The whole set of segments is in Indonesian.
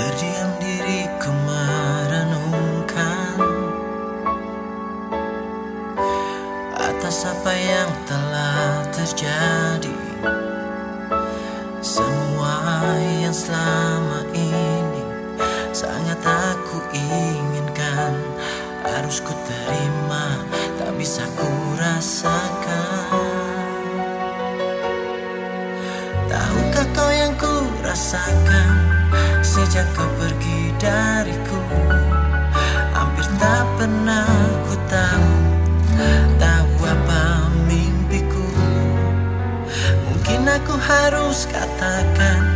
Terdiam diriku merenungkan Atas apa yang telah terjadi. Semua yang selama ini Sangat aku inginkan. Harus ku terima Tak bisa ku rasakan. Tahukah kau yang ku rasakan Sejak kau pergi dariku Hampir tak pernah ku tahu Tahu apa mimpiku. Mungkin aku harus katakan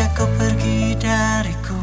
sejak kau pergi dariku.